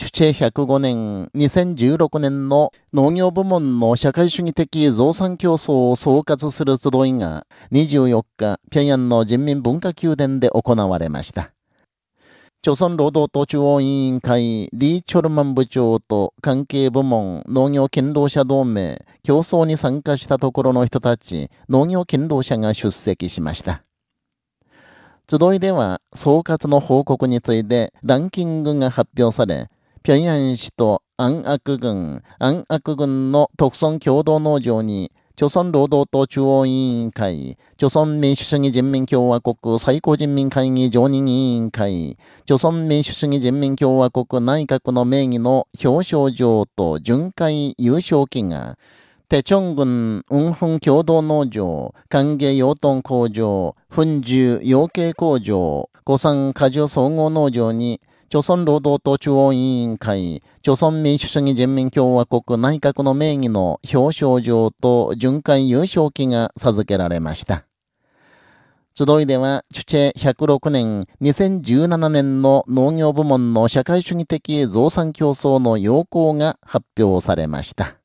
主治105年2016年の農業部門の社会主義的増産競争を総括する集いが24日、平壌の人民文化宮殿で行われました。朝鮮労働党中央委員会リー・チョルマン部長と関係部門農業勤労者同盟競争に参加したところの人たち農業勤労者が出席しました。集いでは総括の報告についてランキングが発表され、平壌市と安悪郡、安悪郡の特村共同農場に、朝鮮労働党中央委員会、朝鮮民主主義人民共和国最高人民会議常任委員会、朝鮮民主主義人民共和国内閣の名義の表彰状と巡回優勝旗が、テチョン郡雲墳共同農場、歓迎養豚工場、粉樹養鶏工場、古産果樹総合農場に、朝鮮労働党中央委員会、朝鮮民主主義人民共和国内閣の名義の表彰状と巡回優勝旗が授けられました。集いでは、チュチェ106年、2017年の農業部門の社会主義的増産競争の要項が発表されました。